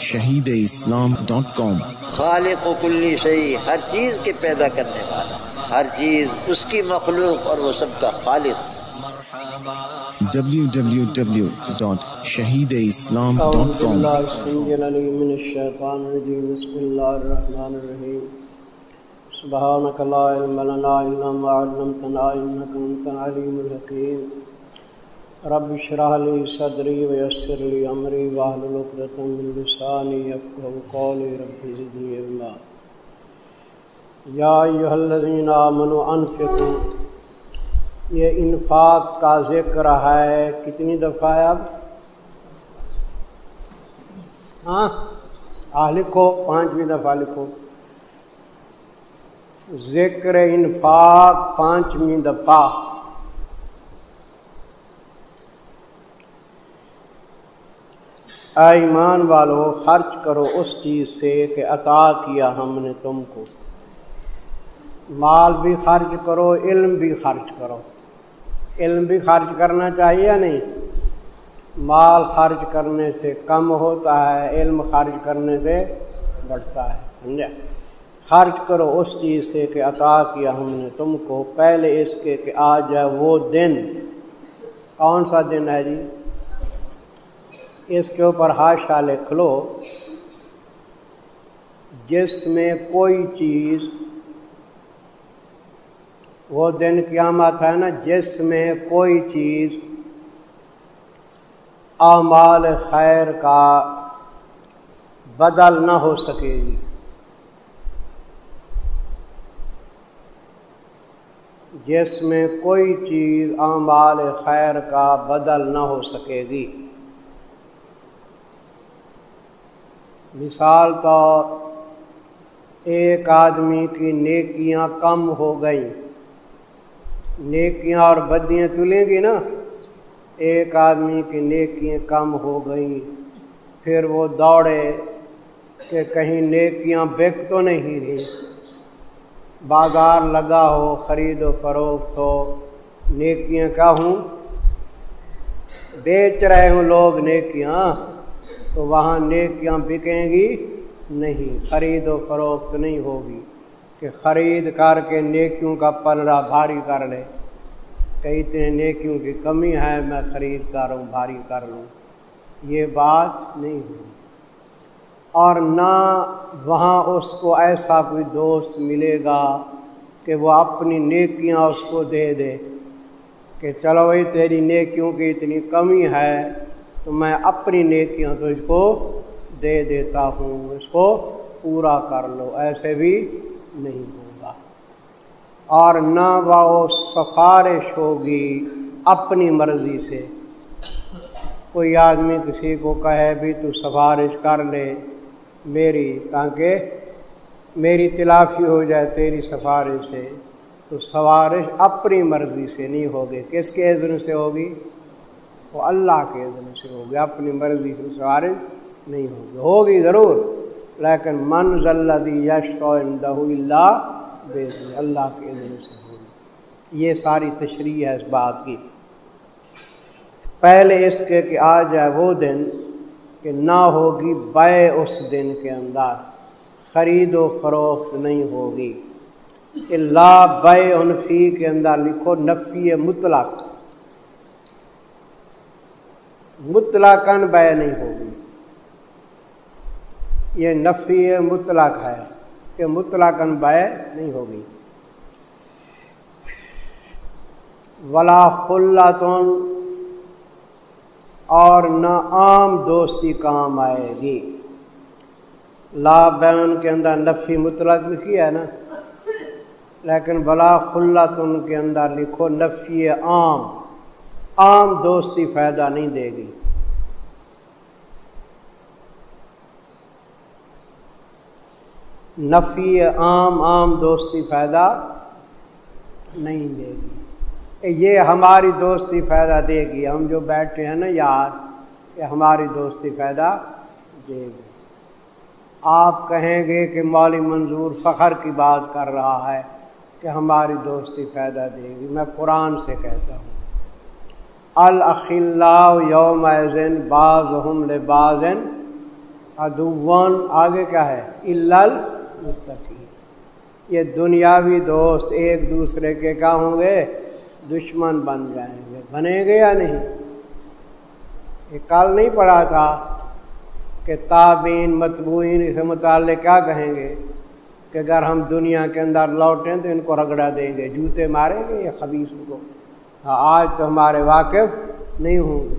Shaheed Islam dot کام۔ خالق و کلی شہی ہر چیز کے پیدا کرنے والا ہر چیز اس کی مخلوق اور وہ سب کا خالق۔ www.shahideislam.com سبحانك لا علم لنا إلا ما علمتنا إنك أنت العليم الحكيم رب اشرح لي صدري ويسر لي أمري واحلل عقدة من لساني يفقهوا قولي. رب زدني علما. يا أيها الذين آمنوا أنفقوا یہ انفاق کا ذکر ہے کتنی دفعہ ہے اب؟ ہاں؟ آ لکھو، پانچویں دفعہ لکھو. ذکر انفاق پانچویں دفعہ. ایمان والو، خرچ کرو اس چیز سے کہ عطا کیا ہم نے تم کو۔ مال بھی خرچ کرو، علم بھی خرچ کرو۔ علم بھی خرچ کرنا چاہیے یا نہیں؟ مال خرچ کرنے سے کم ہوتا ہے، علم خرچ کرنے سے بڑھتا ہے سمجھا خرچ کرو اس چیز سے کہ عطا کیا ہم نے تم کو۔ پہلے اس کے کہ آ جائے وہ دن۔ کون سا دن ہے جی؟ اس کے اوپر ہاشا لکھ لو جس میں کوئی چیز وہ دن قیامت ہے نا، جس میں کوئی چیز اعمال خیر کا بدل نہ ہو سکے گی۔ جس میں کوئی چیز اعمال خیر کا بدل نہ ہو سکے گی۔ مثال طور، ایک آدمی کی نیکیاں کم ہو گئیں۔ نیکیاں اور بدیاں تلیں گی نا؟ ایک آدمی کی نیکیاں کم ہو گئیں۔ پھر وہ دوڑے کہ کہیں نیکیاں بک تو نہیں رہی۔ بازار لگا ہو، خرید و فروخت ہو، نیکیاں کا ہوں؟ بیچ رہے ہوں لوگ نیکیاں۔ تو وہاں نیکیاں بکیں گی نہیں، خرید و فروخت نہیں ہوگی۔ کہ خرید کر کے نیکیوں کا پلڑا بھاری کر لے۔ کئی اتنے نیکیوں کی کمی ہے، میں خرید کروں بھاری کر لوں۔ یہ بات نہیں ہوگی اور نہ وہاں اس کو ایسا کوئی دوست ملے گا کہ وہ اپنی نیکیاں اس کو دے دے کہ چلو بھائی، تیری نیکیوں کی اتنی کمی ہے تو میں اپنی نیکیاں تو اس کو دے دیتا ہوں اس کو پورا کر لو، ایسے بھی نہیں ہوگا۔ اور نہ وہ سفارش ہوگی اپنی مرضی سے۔ کوئی آدمی کسی کو کہے بھی تو سفارش کر لے، میری، تاکہ میری تلافی ہو جائے تیری سفارش سے۔ تو سفارش اپنی مرضی سے نہیں ہوگی، کس کے عزن سے ہوگی؟ وہ اللہ کے عزن سے ہوگی اپنی مرضی سے سفارش نہیں ہوگی ہوگی ضرور، لیکن من ذلدی یش و اللہ بے اللہ کے عزن سے ہوگی یہ ساری تشریح ہے اس بات کی۔ پہلے اس کے کہ آ جائے وہ دن کہ نہ ہوگی بے اس دن کے اندر۔ خرید و فروخت نہیں ہوگی۔ اللہ بے انفی کے اندر لکھو نفی مطلق۔ مطلقاً بے نہیں ہوگی۔ یہ نفی مطلق ہے کہ مطلقاً بے نہیں ہوگی۔ ولا خلاتن اور نہ عام دوستی کام آئے گی۔ لا بین کے اندر نفی مطلق لکھی ہے نا، لیکن بلا خلاتن کے اندر لکھو نفی عام عام دوستی فائدہ نہیں دے گی۔ نفی عام عام دوستی فائدہ نہیں دے گی۔ یہ ہماری دوستی فائدہ دے گی۔ ہم جو بیٹھے ہیں نا یار، یہ ہماری دوستی فائدہ دے گی۔ آپ کہیں گے کہ مولی منظور فخر کی بات کر رہا ہے کہ ہماری دوستی فائدہ دے گی۔ میں قرآن سے کہتا ہوں۔ الخلا یوم بعض ہم لبازن ادوان آگے کیا ہے؟ المتقی یہ دنیاوی دوست ایک دوسرے کے کیا ہوں گے؟ دشمن بن جائیں گے۔ بنے گے یا نہیں؟ یہ کل نہیں پڑھا تھا کہ تابین متبوئین اس متعلق کیا کہیں گے؟ کہ اگر ہم دنیا کے اندر لوٹیں تو ان کو رگڑا دیں گے۔ جوتے ماریں گے یہ خبیص کو؟ ہاں، آج تو ہمارے واقف نہیں ہوں گے۔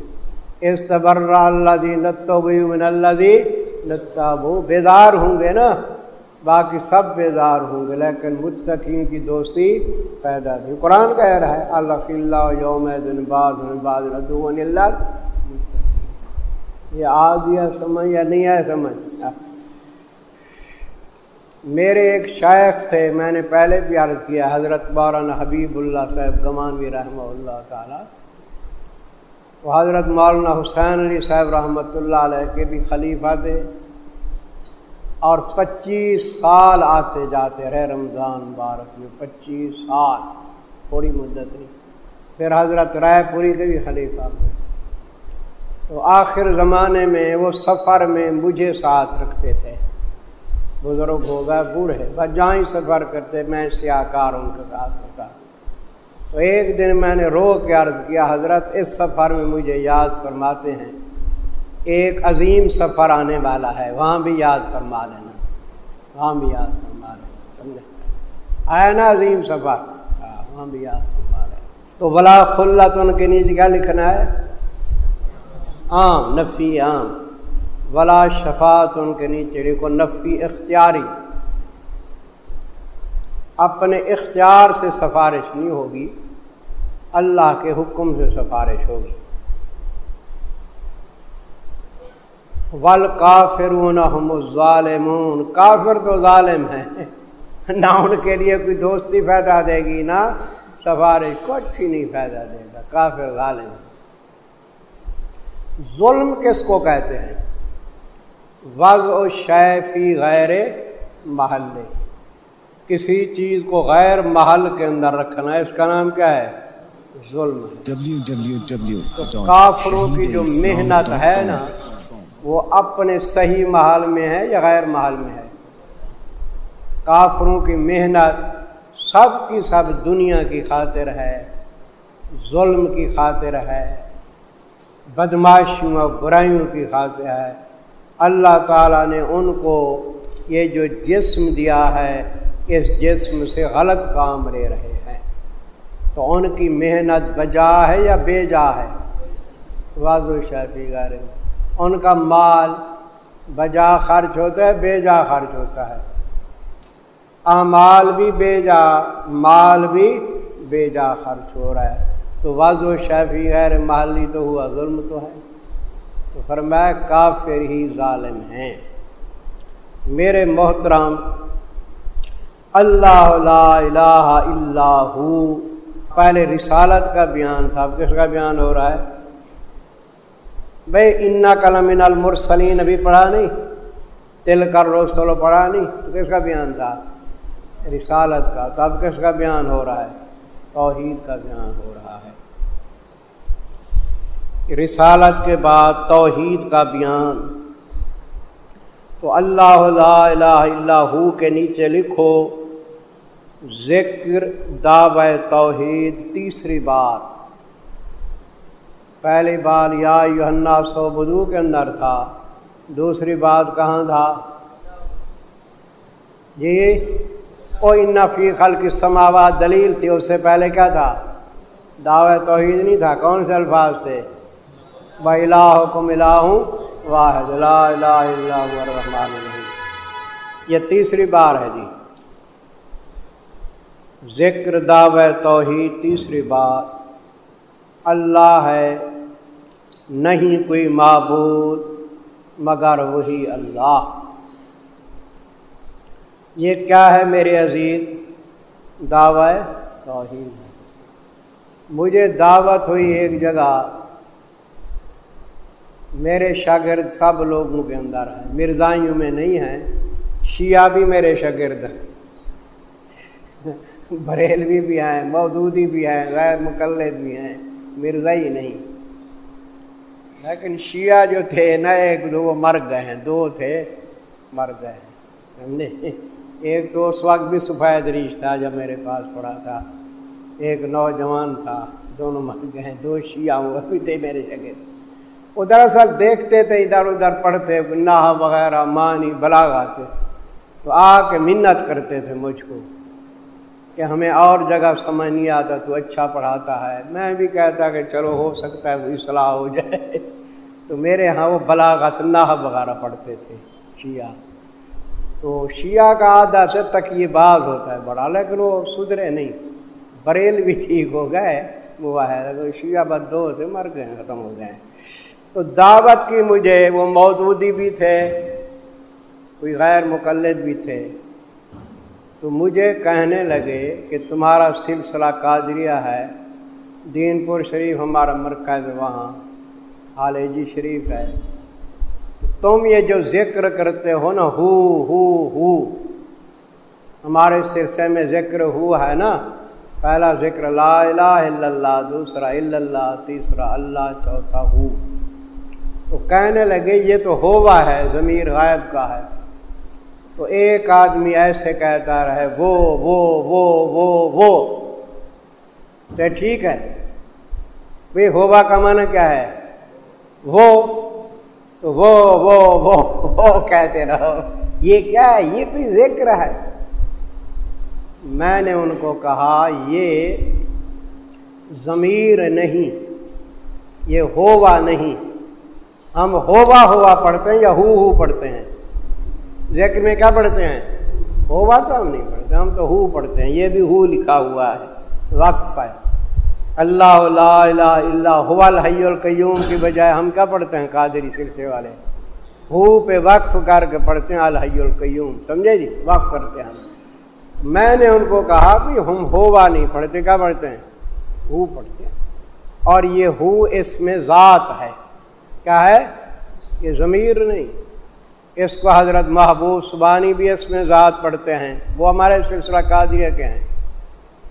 اس تبرہ اللہ دی لتو من اللہ دی لتابو بیدار ہوں گے نا۔ باقی سب بیدار ہوں گے، لیکن متقین کی دوستی پیدا بھی قرآن کہہ رہا ہے، اللہ اللہ یوم باز باز اللہ۔ یہ آ گیا سمجھ یا نہیں آیا سمجھ۔ میرے ایک شیخ تھے، میں نے پہلے بھی عرض کیا، حضرت مولانا حبیب اللہ صاحب گمانوی رحمہ اللہ تعالی۔ وہ حضرت مولانا حسین علی صاحب رحمۃ اللہ علیہ کے بھی خلیفہ تھے۔ اور پچیس سال آتے جاتے رہے رمضان مبارک میں، پچیس سال، تھوڑی مدت نہیں۔ پھر حضرت رائے پوری کے بھی خلیفہ ہوئے۔ تو آخر زمانے میں وہ سفر میں مجھے ساتھ رکھتے تھے۔ بزرگ ہو گئے بوڑھے، بس جہاں ہی سفر کرتے، میں سیاہ کار ان کے ساتھ رکھا تو ایک دن میں نے رو کے عرض کیا، حضرت اس سفر میں مجھے یاد فرماتے ہیں ایک عظیم سفر آنے والا ہے۔ وہاں بھی یاد فرما لینا۔ وہاں بھی یاد فرما لینا۔ آیا نا عظیم سفر؟ ہاں، وہاں بھی یاد فرما لینا۔ تو بلا خلت ان کے نیچے کیا لکھنا ہے؟ عام، نفی عام۔ ولا شفات ان کے نیچے لکھو نفی اختیاری۔ اپنے اختیار سے سفارش نہیں ہوگی، اللہ کے حکم سے سفارش ہوگی۔ ول کافرون ظالمون کافر تو ظالم ہیں۔ نہ ان کے لیے کوئی دوستی پیدا دے گی نہ سفارش کچھ ہی نہیں پیدا دے گا۔ کافر ظالم ظلم کس کو کہتے ہیں؟ وز و شیفی غیر محلے۔ کسی چیز کو غیر محل کے اندر رکھنا ہے اس کا نام کیا ہے؟ ظلم ہے۔ کافروں کی جو محنت ہے نا وہ اپنے صحیح محل میں ہے یا غیر محل میں ہے؟ کافروں کی محنت سب کی سب دنیا کی خاطر ہے، ظلم کی خاطر ہے بدماشیوں اور برائیوں کی خاطر ہے۔ اللہ تعالیٰ نے ان کو یہ جو جسم دیا ہے، اس جسم سے غلط کام لے رہے ہیں۔ تو ان کی محنت بجا ہے یا بے جا ہے؟ واضح شافی گارے ان کا مال بجا خرچ ہوتا ہے بے جا خرچ ہوتا ہے۔ اعمال بھی بے جا مال بھی بے جا خرچ ہو رہا ہے۔ تو واضح شافی غیر محلی تو ہوا، ظلم تو ہے۔ تو فرمایا، کافر ہی ظالم ہیں۔ میرے محترم، اللہ لا الہ الا ہو۔ پہلے رسالت کا بیان تھا، اب کس کا بیان ہو رہا ہے؟ بھائی انا کلم المرسلین، ابھی پڑھا نہیں۔ تل کر روز سولو پڑھا نہیں۔ تو کس کا بیان تھا؟ رسالت کا۔ تو اب کس کا بیان ہو رہا ہے؟ توحید کا بیان ہو رہا ہے۔ رسالت کے بعد توحید کا بیان۔ تو اللہ لا الہ الا ہو کے نیچے لکھو، ذکر دعو توحید، تیسری بار۔ پہلی بار یا یوحنا سو بدو کے اندر تھا، دوسری بات کہاں تھا؟ جی کوئی نفی خل کی سماوات دلیل تھی، اس سے پہلے کیا تھا؟ دعوی توحید نہیں تھا، کون سے الفاظ تھے؟ بلاحکم الہ واحد، لا الہ الا الرحمن الرحیم۔ یہ تیسری بار ہے جی۔ ذکر دعو توحید تیسری بار۔ اللہ ہے نہیں کوئی معبود مگر وہی اللہ۔ یہ کیا ہے میرے عزیز؟ دعوی توحید ہے۔ مجھے دعوت ہوئی ایک جگہ۔ میرے شاگرد سب لوگوں کے اندر ہیں۔ مرزائیوں میں نہیں ہیں، شیعہ بھی میرے شاگرد ہیں۔ بریلوی بھی ہیں، مودودی بھی ہیں، غیر مقلد بھی ہیں۔ مرزائی نہیں۔ لیکن شیعہ جو تھے نہ ایک دو وہ مر گئے ہیں، دو تھے مر گئے ہیں۔ سمجھے ایک تو اس وقت بھی سفید ریش تھا جب میرے پاس پڑا تھا۔ ایک نوجوان تھا، دونوں مر گئے ہیں، دو شیعہ وہ بھی تھے میرے جگہ۔ وہ دراصل دیکھتے تھے، ادھر ادھر پڑھتے گناہ وغیرہ مانی بلاغات تو آ کے منت کرتے تھے مجھ کو۔ کہ ہمیں اور جگہ سمجھ نہیں آتا تو اچھا پڑھاتا ہے۔ میں بھی کہتا کہ چلو ہو سکتا ہے وہی صلاح ہو جائے۔ تو میرے ہاں وہ بلاغت ناہ وغیرہ پڑھتے تھے شیعہ۔ تو شیعہ کا آدھا سے تک یہ باز ہوتا ہے بڑا، لیکن وہ سدھرے نہیں۔ بریل بھی ٹھیک ہو گئے وہ ہے شیعہ بد دو تھے، مر گئے، ختم ہو گئے۔ تو دعوت کی مجھے وہ موجودی بھی تھے، کوئی غیر مقلد بھی تھے۔ تو مجھے کہنے لگے کہ تمہارا سلسلہ قادریہ ہے۔ دین پور شریف ہمارا مرکز وہاں جی شریف ہے۔ تم یہ جو ذکر کرتے ہو نا، ہو ہو ہو، ہمارے سلسلے میں ذکر ہو ہے نا۔ پہلا ذکر لا الہ الا اللہ، دوسرا الا اللہ، تیسرا اللہ، چوتھا ہو۔ تو کہنے لگے یہ تو ہوا ہے، ضمیر غائب کا ہے۔ تو ایک آدمی ایسے کہتا رہے، وہ وہ وہ وہ وہ۔ تو ٹھیک ہے۔ بھائی ہوبا کا معنی کیا ہے؟ وہ۔ تو وہ وہ وہ وہ کہتے رہو۔ یہ کیا ہے؟ یہ کوئی ذکر ہے؟ میں نے ان کو کہا، یہ ضمیر نہیں، یہ ہوا نہیں۔ ہم ہوا ہوا پڑھتے ہیں یا ہو ہو پڑھتے ہیں؟ ذکر میں کیا پڑھتے ہیں؟ ہوا تو ہم نہیں پڑھتے، ہم تو ہو پڑھتے ہیں، یہ بھی ہو لکھا ہوا ہے، وقف ہے۔ اللہ لا الہ الا هو الحی القیوم کی بجائے ہم کیا پڑھتے ہیں؟ قادری سلسلے والے۔ ہو پہ وقف کر کے پڑھتے ہیں، الحی القیوم، سمجھے جی؟ وقف کرتے ہیں۔ ہم میں نے ان کو کہا کہ ہم ہوا نہیں پڑھتے، کیا پڑھتے ہیں؟ ہو پڑھتے ہیں۔ اور یہ ہو اس میں ذات ہے۔ کیا ہے؟ یہ ضمیر نہیں۔ اس کو حضرت محبوب سبانی بھی اس میں ذات پڑھتے ہیں، وہ ہمارے سلسلہ قادریہ کے ہیں۔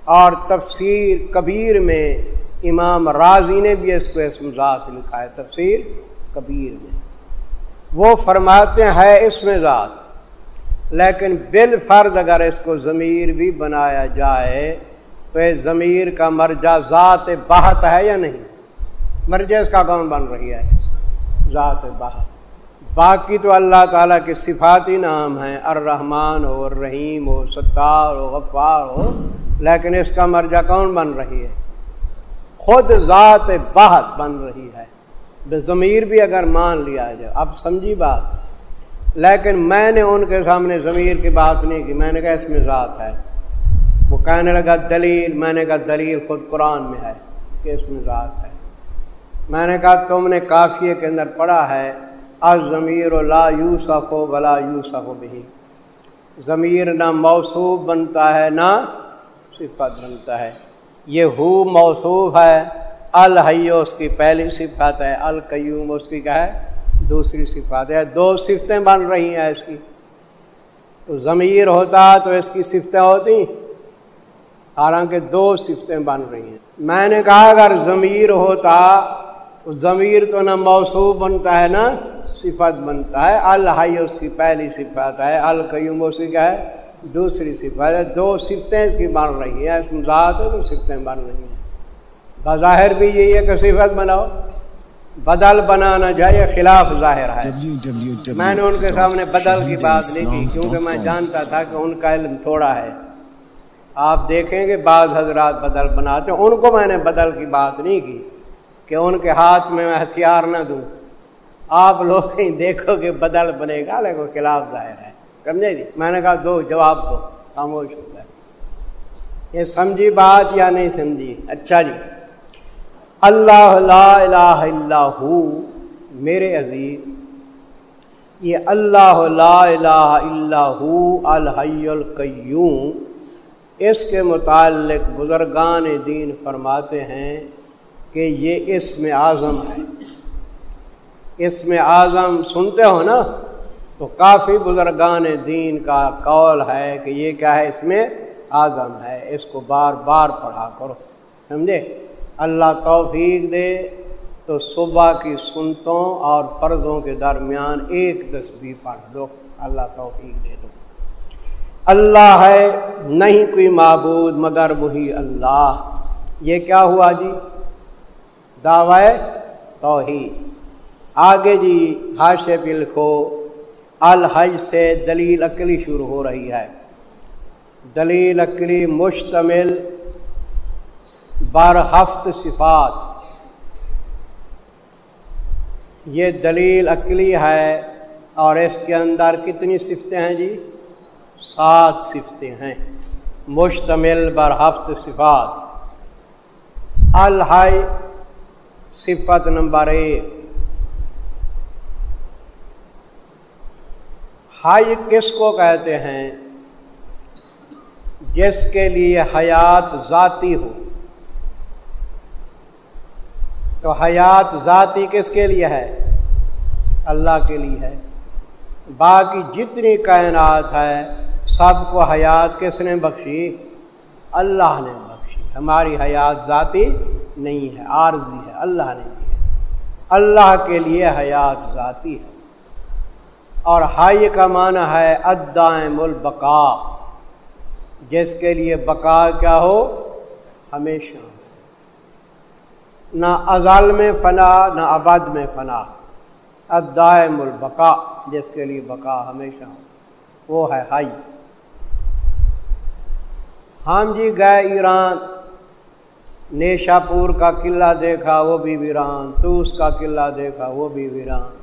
اور تفسیر کبیر میں امام راضی نے بھی اس کو اس میں ذات لکھا ہے، تفسیر کبیر میں۔ وہ فرماتے ہیں اس میں ذات، لیکن بال فرض اگر اس کو ضمیر بھی بنایا جائے تو یہ ضمیر کا مرجع ذات بہت ہے یا نہیں؟ مرجع اس کا کون بن رہی ہے؟ ذات بہت باقی تو اللہ تعالیٰ کے صفاتی نام ہیں، الرحمن ہو، الرحیم ہو، ستار ہو، غفار ہو، لیکن اس کا مرجع کون بن رہی ہے؟ خود ذات بہت بن رہی ہے۔ بے ضمیر بھی اگر مان لیا جائے، اب سمجھی بات۔ لیکن میں نے ان کے سامنے ضمیر کی بات نہیں کی، میں نے کہا اس میں ذات ہے۔ وہ کہنے لگا، دلیل۔ میں نے کہا، دلیل خود قرآن میں ہے کہ اس میں ذات ہے۔ میں نے کہا، تم نے کافیے کے اندر پڑھا ہے۔ ضمیر لا یوسف و بلا یوسف بھی ضمیر نہ موصوف بنتا ہے، نہ صفت بنتا ہے۔ یہ ہو موصوف ہے الحیو اس کی پہلی صفت ہے القیوم اس کی کیا ہے، دوسری صفت ہے۔ دو صفتیں بن رہی ہیں اس کی۔ تو ضمیر ہوتا تو اس کی صفتیں ہوتی۔ حالانکہ دو صفتیں بن رہی ہیں۔ میں نے کہا اگر ضمیر ہوتا تو ضمیر تو نہ موصوف بنتا ہے نا صفت بنتا ہے الحائی اس کی پہلی صفت ہے القیوم اس کی کیا ہے؟ دوسری صفت ہے۔ دو صفتیں اس کی بن رہی ہیں اس ذات ہے تو صفتیں بن رہی ہیں۔ بظاہر بھی یہی ہے کہ صفت بناؤ۔ بدل بنانا چاہیے خلاف ظاہر ہے۔ میں نے ان کے سامنے بدل کی بات نہیں کی کیونکہ میں جانتا تھا کہ ان کا علم تھوڑا ہے۔ آپ دیکھیں گے بعض حضرات بدل بناتے ان کو میں نے بدل کی بات نہیں کی کہ ان کے ہاتھ میں میں ہتھیار نہ دوں۔ آپ لوگ کہیں دیکھو کہ بدل بنے گا، لیکن خلاف ظاہر ہے۔ سمجھے جی؟ میں نے کہا دو، جواب دو۔ خاموش ہو گئے یہ سمجھی بات یا نہیں سمجھی؟ اچھا جی۔ اللہ لا الہ الا ہو، میرے عزیز، یہ اللہ لا الہ الا ہو، الحی القیوم، اس کے متعلق بزرگان دین فرماتے ہیں کہ یہ اس میں اعظم ہے۔ اس میں اعظم سنتے ہو نا، تو کافی بزرگان دین کا قول ہے کہ یہ کیا ہے، اس میں اعظم ہے، اس کو بار بار پڑھا کرو۔ سمجھے؟ اللہ توفیق دے تو صبح کی سنتوں اور فرضوں کے درمیان ایک تسبیح پڑھ دو اللہ توفیق دے دو اللہ ہے، نہیں کوئی معبود مگر وہی اللہ۔ یہ کیا ہوا جی؟ دعوی توحید۔ آگے جی ہاشے پہ لکھو الحج سے دلیل اکلی شروع ہو رہی ہے۔ دلیل اکلی مشتمل بر ہفت صفات۔ یہ دلیل عقلی ہے اور اس کے اندر کتنی صفتیں ہیں جی؟ سات صفتیں ہیں۔ مشتمل بر ہفت صفات۔ الحائی صفت نمبر ایک۔ ہائی کس کو کہتے ہیں؟ جس کے لیے حیات ذاتی ہو۔ تو حیات ذاتی کس کے لیے ہے؟ اللہ کے لیے ہے۔ باقی جتنی کائنات ہے، سب کو حیات کس نے بخشی؟ اللہ نے بخشی۔ ہماری حیات ذاتی نہیں ہے، عارضی ہے۔ اللہ نے دی ہے۔ اللہ کے لیے حیات ذاتی ہے۔ اور ہائی کا معنی ہے ادائم البقا جس کے لیے بقا کیا ہو؟ ہمیشہ۔ نہ ازال میں فنا، نہ آباد میں فنا۔ ادائم البقا جس کے لیے بقا ہمیشہ۔ وہ ہے ہائی۔ ہم جی گئے ایران۔ نیشا پور کا قلعہ دیکھا، وہ بھی ویران۔ تو اس کا قلعہ دیکھا، وہ بھی ویران۔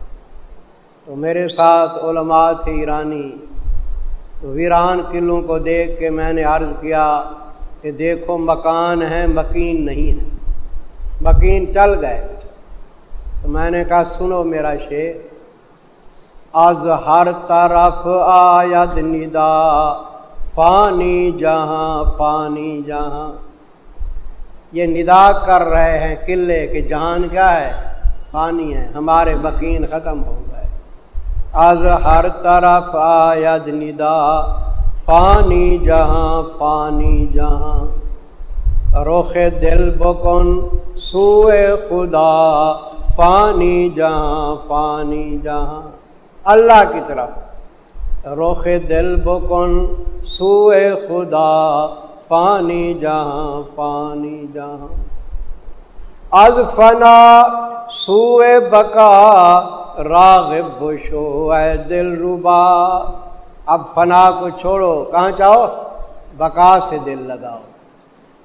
تو میرے ساتھ علماء تھے ایرانی، تو ویران قلعوں کو دیکھ کے میں نے عرض کیا کہ دیکھو مکان ہے، مکین نہیں ہے۔ مکین چل گئے۔ تو میں نے کہا، سنو میرا شیر از ہر طرف آید ندا پانی جہاں پانی جہاں۔ یہ ندا کر رہے ہیں قلعے کے جہان کیا ہے؟ پانی ہے، ہمارے مکین ختم ہو گئے۔ از ہر طرف آید ندا پانی جہاں پانی جہاں۔ رخ دل بکن سوئے خدا، فانی جہاں فانی جہاں۔ اللہ کی طرف۔ رخ دل بکن سوئے خدا پانی جہاں پانی جہاں۔ از فنا سوئے بکا راغب بشو اے دل ربا۔ اب فنا کو چھوڑو، کہاں چاہو بکا سے دل لگاؤ۔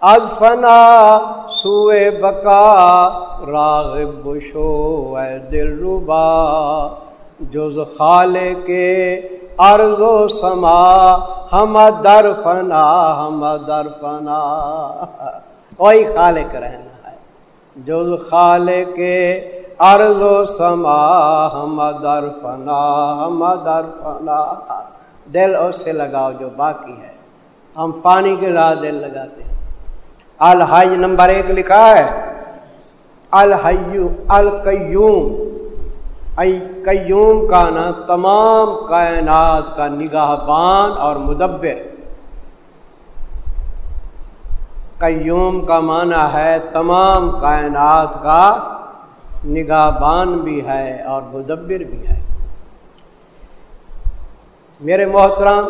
از فنا سوئے بکا راغب بشو اے دل ربا۔ جز خال کے ارض و سما، ہم در فنا، ہم در فنا۔ وہی خالق رہنا ہے۔ جز خال کے ارض و سما ہم در فنا ہم در فنا دل اس سے لگاؤ جو باقی ہے ہم پانی کے ساتھ دل لگاتے ہیں الحج نمبر ایک لکھا ہے الحیو القیوم قیوم کا نا تمام کائنات کا نگاہ بان اور مدبر قیوم کا معنی ہے تمام کائنات کا نگاہ بان بھی ہے اور مدبر بھی ہے۔ میرے محترم،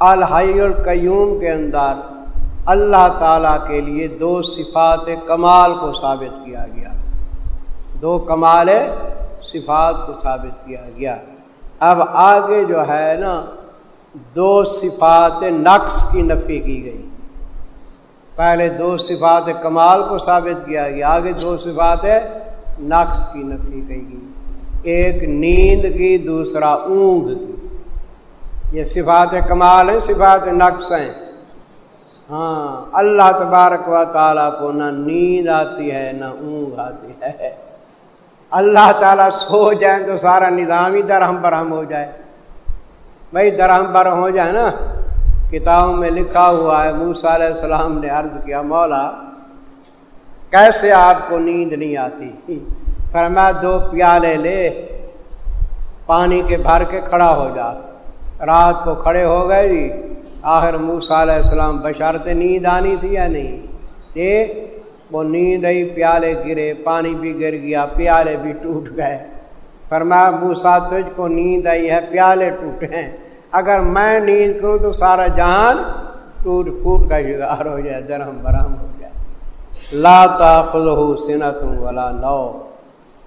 الحی القیوم کے اندر اللہ تعالیٰ کے لیے دو صفات کمال کو ثابت کیا گیا۔ دو کمال صفات کو ثابت کیا گیا۔ اب آگے جو ہے نا، دو صفات نقص کی نفی کی گئی۔ پہلے دو صفات کمال کو ثابت کیا گیا، آگے دو صفات نقص کی نفی کی گئی۔ ایک نیند کی دوسرا اونگ کی۔ یہ صفات کمال ہیں، صفات نقص ہیں۔ ہاں اللہ تبارک و تعالیٰ کو نہ نیند آتی ہے، نہ اونگ آتی ہے۔ اللہ تعالیٰ سو جائیں تو سارا نظام ہی درہم برہم ہو جائے۔ بھائی، درہم برہم ہو جائے نا۔ کتابوں میں لکھا ہوا ہے موسا علیہ السلام نے عرض کیا، مولا کیسے آپ کو نیند نہیں آتی؟ فرما دو پیالے لے، پانی کے بھر کے کھڑا ہو جا۔ رات کو کھڑے ہو گئے جی آخر موسا علیہ السلام بشارت نیند آنی تھی یا نہیں؟ یہ وہ نیند آئی پیالے گرے، پانی بھی گر گیا، پیالے بھی ٹوٹ گئے۔ فرمایا موسا تجھ کو نیند آئی ہے، پیالے ٹوٹے ہیں۔ اگر میں نیند کروں تو سارا جہان ٹوٹ پھوٹ کا شکار ہو جائے، درہم برہم ہو جائے لاتا خلو سنت والا لو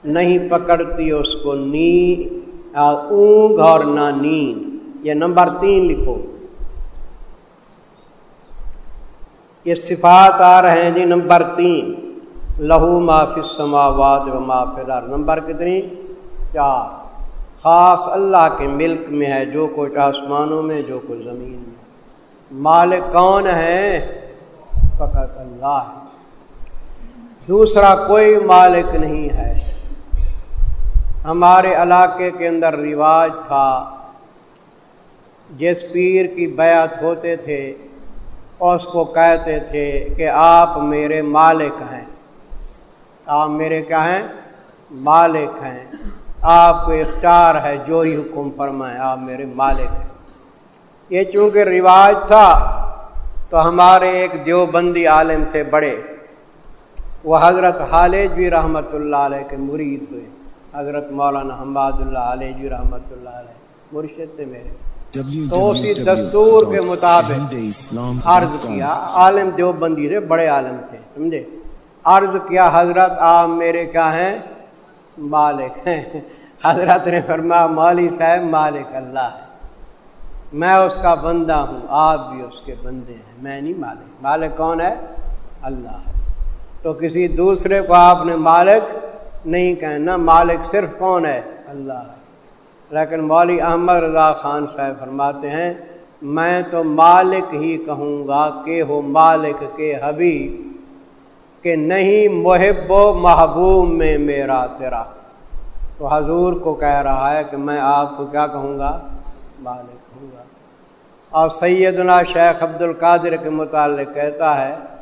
نہیں پکڑتی اس کو نیند اونگ اور نہ نیند یہ نمبر تین لکھو۔ یہ صفات آ رہے ہیں جی نمبر تین۔ لہو معافی سماوات و دار نمبر کتنی؟ چار۔ خاص اللہ کے ملک میں ہے جو کچھ آسمانوں میں، جو کچھ زمین میں۔ مالک کون ہے؟ فقط اللہ۔ ہے دوسرا کوئی مالک نہیں ہے۔ ہمارے علاقے کے اندر رواج تھا۔ جس پیر کی بیعت ہوتے تھے، اس کو کہتے تھے کہ آپ میرے مالک ہیں۔ آپ میرے کیا ہیں؟ مالک ہیں۔ آپ کو اختیار ہے جو ہی حکم فرمائیں آپ میرے مالک ہیں۔ یہ چونکہ رواج تھا، تو ہمارے ایک دیوبندی عالم تھے بڑے۔ وہ حضرت حالج بھی رحمۃ اللہ علیہ کے مرید ہوئے۔ حضرت مولانا حماد اللہ علیہ جی رحمۃ اللہ علیہ مرشد تھے میرے۔ تو اسی دستور کے مطابق عرض کیا عالم دیوبندی تھے بڑے عالم تھے سمجھے؟ عرض کیا حضرت آپ میرے کیا ہیں؟ مالک ہیں۔ حضرت نے فرمایا مالی صاحب مالک اللہ ہے۔ میں اس کا بندہ ہوں آپ بھی اس کے بندے ہیں میں نہیں مالک۔ مالک کون ہے؟ اللہ ہے۔ تو کسی دوسرے کو آپ نے مالک نہیں کہنا، مالک صرف کون ہے؟ اللہ۔ ہے لیکن مولی احمد رضا خان صاحب فرماتے ہیں، میں تو مالک ہی کہوں گا کہ ہو مالک کے حبیب، کہ نہیں محب و محبوب میں میرا تیرا۔ تو حضور کو کہہ رہا ہے کہ میں آپ کو کیا کہوں گا؟ مالک کہوں گا۔ اور سیدنا شیخ عبد القادر کے متعلق کہتا ہے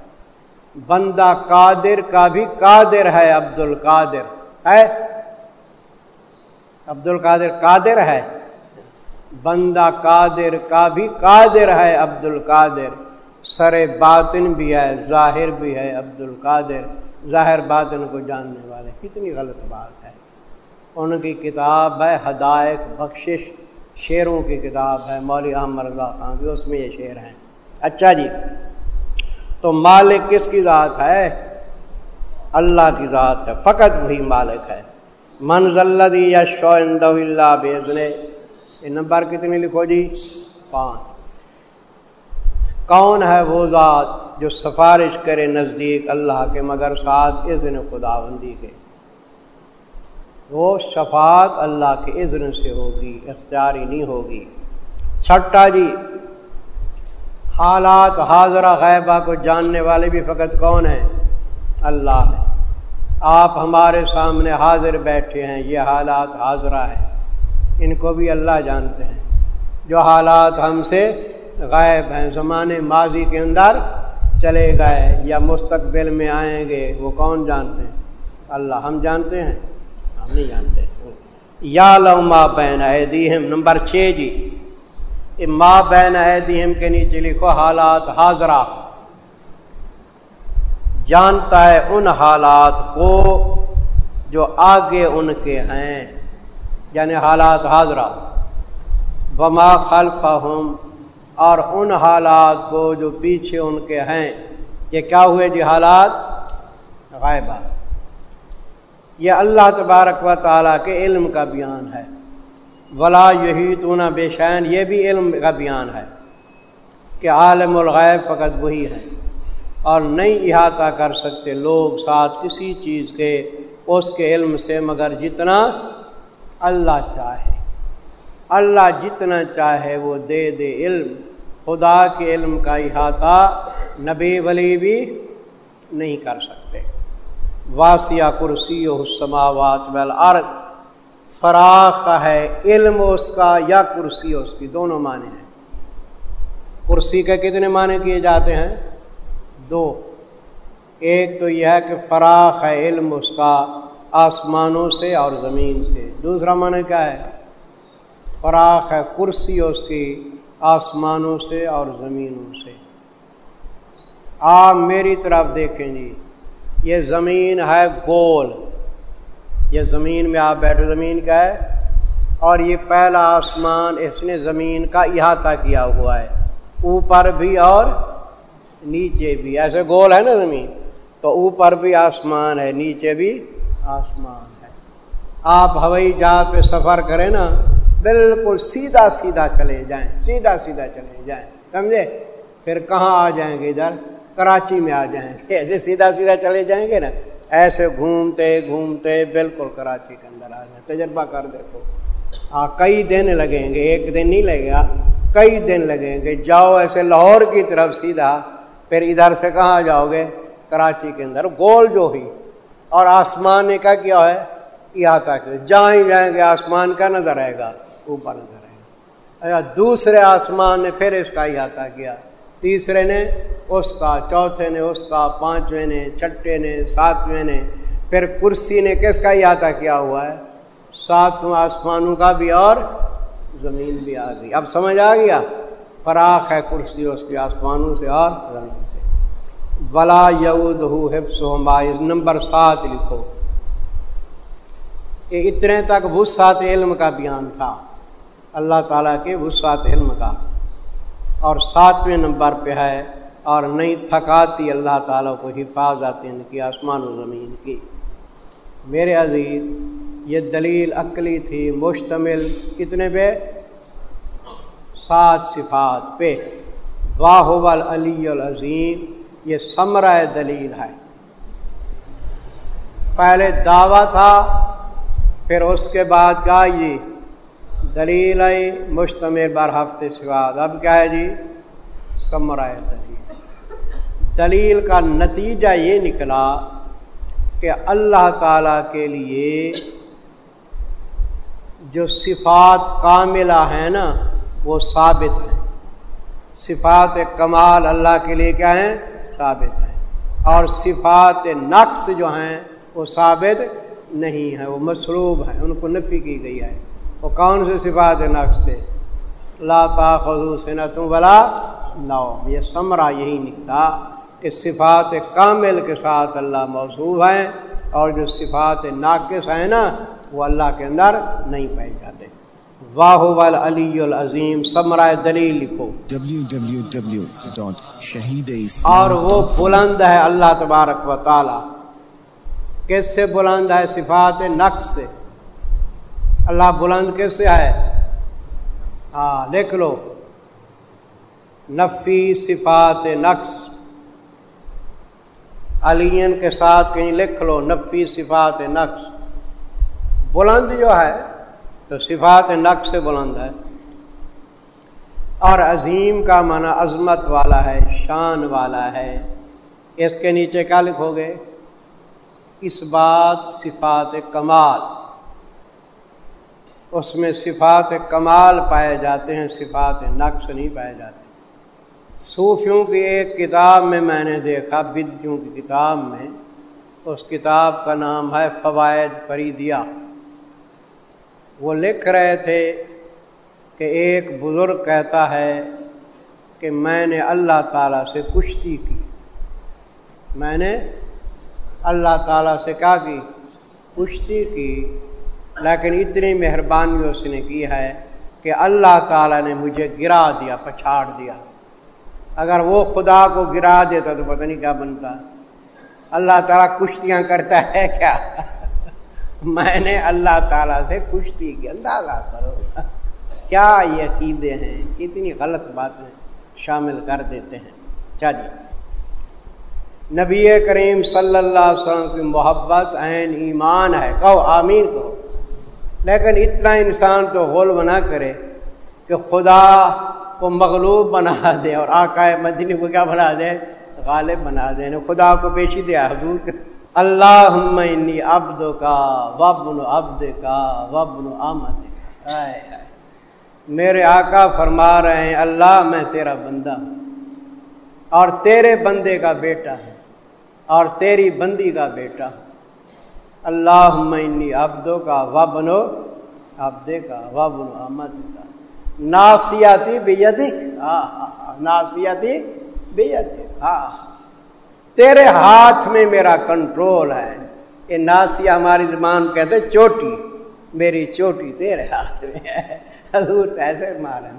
بندہ قادر کا بھی قادر ہے عبد القادر ہے عبد القادر قادر ہے۔ بندہ قادر کا بھی قادر ہے عبد القادر سر باطن بھی ہے، ظاہر بھی ہے عبد القادر ظاہر باطن کو جاننے والے، کتنی غلط بات ہے۔ ان کی کتاب ہے ہدایت بخشش۔ شعروں کی کتاب ہے مولوی احمد اللہ خان کی، اس میں یہ شعر ہیں۔ اچھا جی۔ تو مالک کس کی ذات ہے؟ اللہ کی ذات ہے، فقط وہی مالک ہے۔ منزلدی یا شوند اللہ بیزنے یہ نمبر کتنی لکھو جی؟ پانچ۔ کون ہے وہ ذات جو سفارش کرے نزدیک اللہ کے مگر ساتھ اذن خدا بندی کے؟ وہ شفاعت اللہ کے اذن سے ہوگی، اختیاری نہیں ہوگی۔ چھٹا جی حالات حاضرہ غیبہ کو جاننے والے بھی فقط کون ہیں؟ اللہ ہے۔ آپ ہمارے سامنے حاضر بیٹھے ہیں، یہ حالات حاضرہ ہیں۔ ان کو بھی اللہ جانتے ہیں۔ جو حالات ہم سے غائب ہیں، زمانے ماضی کے اندر چلے گئے یا مستقبل میں آئیں گے، وہ کون جانتے ہیں؟ اللہ ہم جانتے ہیں، ہم نہیں جانتے۔ یا لو ماں بین عیدیم نمبر چھ جی۔ ماں بین عیدیم کے نیچے لکھو حالات حاضرہ۔ جانتا ہے ان حالات کو جو آگے ان کے ہیں یعنی حالات حاضرہ۔ بما خلف ہم اور ان حالات کو جو پیچھے ان کے ہیں۔ یہ کیا ہوئے جی حالات؟ غائبہ۔ یہ اللہ تبارک و تعالیٰ کے علم کا بیان ہے۔ ولا یہی تو نہ بے شین یہ بھی علم کا بیان ہے کہ عالم الغیب فقط وہی ہے۔ اور نہیں احاطہ کر سکتے لوگ ساتھ کسی چیز کے، اس کے علم سے، مگر جتنا اللہ چاہے۔ اللہ جتنا چاہے وہ دے دے علم۔ خدا کے علم کا احاطہ نبی ولی بھی نہیں کر سکتے۔ واسیہ کرسی و سماوات والارض۔ فراخ ہے، علم اس کا یا کرسی اس کی دونوں معنی ہیں۔ کرسی کے کتنے معنی کیے جاتے ہیں؟ دو۔ ایک تو یہ ہے کہ فراخ ہے، علم اس کا آسمانوں سے اور زمین سے۔ دوسرا معنی کیا ہے؟ فراخ ہے، کرسی اس کی آسمانوں سے اور زمینوں سے۔ آپ میری طرف دیکھیں جی یہ زمین ہے گول۔ یہ زمین میں آپ بیٹھو، زمین کا ہے۔ اور یہ پہلا آسمان اس نے زمین کا احاطہ کیا ہوا ہے۔ اوپر بھی اور نیچے بھی۔ ایسے گول ہے نا زمین۔ تو اوپر بھی آسمان ہے، نیچے بھی آسمان ہے۔ آپ ہوائی جہاز پہ سفر کریں نا، بالکل سیدھا سیدھا چلے جائیں۔ سیدھا سیدھا چلے جائیں۔ سمجھے؟ پھر کہاں آ جائیں گے ادھر؟ کراچی میں آ جائیں گے۔ ایسے سیدھا سیدھا چلے جائیں گے نا۔ ایسے گھومتے گھومتے بالکل کراچی کے اندر آ جائیں تجربہ کر دیکھو۔ ہاں کئی دن لگیں گے، ایک دن نہیں لگے گا، کئی دن لگیں گے۔ جاؤ ایسے لاہور کی طرف سیدھا، پھر ادھر سے کہاں جاؤ گے؟ کراچی کے اندر۔ گول جو ہی اور آسمان نے کا کیا ہے؟ یہ تک جہاں ہی جائیں گے، آسمان کا نظر آئے گا، اوپر نظر آئے گا۔ اچھا دوسرے آسمان نے پھر اس کا احاطہ کیا۔ تیسرے نے، اس کا چوتھے نے، اس کا پانچویں نے، چھٹے نے، ساتویں نے۔ پھر کرسی نے کس کا احاطہ کیا ہوا ہے؟ ساتواں آسمانوں کا بھی اور زمین بھی آ گئی۔ اب سمجھ آ گیا؟ فراخ ہے کرسی اس کے آسمانوں سے اور زمین سے۔ ولا یود نمبر سات لکھو۔ کہ اتنے تک وسعت علم کا بیان تھا۔ اللہ تعالیٰ کے وسعت علم کا۔ اور ساتویں نمبر پہ ہے اور نہیں تھکاتی اللہ تعالیٰ کو حفاظت ان کی آسمان و زمین کی۔ میرے عزیز، یہ دلیل عقلی تھی، مشتمل، کتنے پہ؟ سات صفات پہ۔ واہ علی العظیم، یہ سمرہ دلیل ہے۔ پہلے دعویٰ تھا، پھر اس کے بعد کہا جی دلیل آئی مشتمل بر ہفتے سواد اب کیا ہے جی؟ سمرائے دلیل جی۔ دلیل کا نتیجہ یہ نکلا کہ اللہ تعالی کے لیے جو صفات کاملہ ہیں نا، وہ ثابت ہیں۔ صفات کمال اللہ کے لیے کیا ہیں؟ ثابت ہیں۔ اور صفات نقص جو ہیں، وہ ثابت نہیں ہے وہ مصروب ہیں۔ ان کو نفی کی گئی ہے۔ وہ کون سے صفات نقص سے؟ لا نہ تم بلا نو یہ سمرا یہی نکلا کہ صفات کامل کے ساتھ اللہ موصوب ہیں اور جو صفات ناقص ہیں نا وہ اللہ کے اندر نہیں پائے جاتے۔ واہ علی العظیم سمرائے دلیل لکھو۔ اور وہ بلند ہے اللہ تبارک و تعالی۔ کس سے بلند ہے؟ صفات نقص سے۔ اللہ بلند کس سے ہے ہاں لکھ لو۔ نفی صفات نقص۔ علین کے ساتھ کہیں لکھ لو، نفی صفات نقص۔ بلند جو ہے، تو صفات نقش سے بلند ہے۔ اور عظیم کا معنی عظمت والا ہے، شان والا ہے۔ اس کے نیچے کیا لکھو گے؟ اس بات صفات کمال۔ اس میں صفات کمال پائے جاتے ہیں، صفات نقش نہیں پائے جاتے۔ صوفیوں کی ایک کتاب میں میں نے دیکھا بدجوں کی کتاب میں، اس کتاب کا نام ہے فوائد فریدیہ۔ وہ لکھ رہے تھے کہ ایک بزرگ کہتا ہے کہ میں نے اللہ تعالیٰ سے کشتی کی۔ میں نے اللہ تعالیٰ سے کیا کی؟ کشتی کی۔ لیکن اتنی مہربانی اس نے کی ہے کہ اللہ تعالیٰ نے مجھے گرا دیا، پچھاڑ دیا۔ اگر وہ خدا کو گرا دیتا تو پتہ نہیں کیا بنتا۔ اللہ تعالیٰ کشتیاں کرتا ہے کیا؟ میں نے اللہ تعالیٰ سے کشتی کی اندازہ کرو۔ کیا یہ عقیدے ہیں؟ کتنی غلط باتیں شامل کر دیتے ہیں۔ چلیے۔ نبی کریم صلی اللہ علیہ وسلم کی محبت، عین، ایمان ہے۔ کہو آمین کہو لیکن اتنا انسان تو غول بنا کرے کہ خدا کو مغلوب بنا دے اور آقا مدنی کو کیا بنا دے؟ غالب بنا دے یعنی خدا کو پیشی دیا حضور اللہ ابد کا وبن ابد کا وبن آمد میرے آقا فرما رہے ہیں، اللہ میں تیرا بندہ ہوں اور تیرے بندے کا بیٹا ہے اور تیری بندی کا بیٹا ہوں۔ اللہ انی ابدو کا وبن و ابدے کا وبن آمد کا۔ ناسیاتی بے ناسیاتی بے ہاں تیرے ہاتھ میں میرا کنٹرول ہے۔ یہ ناسیہ ہماری زبان کہتے چوٹی۔ میری چوٹی تیرے ہاتھ میں ہے۔ حضور ایسے مال ہے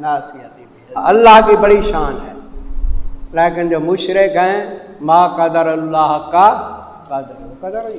اللہ کی بڑی شان ہے۔ لیکن جو مشرق ہیں، ما قدر اللہ کا قدر قدر ہی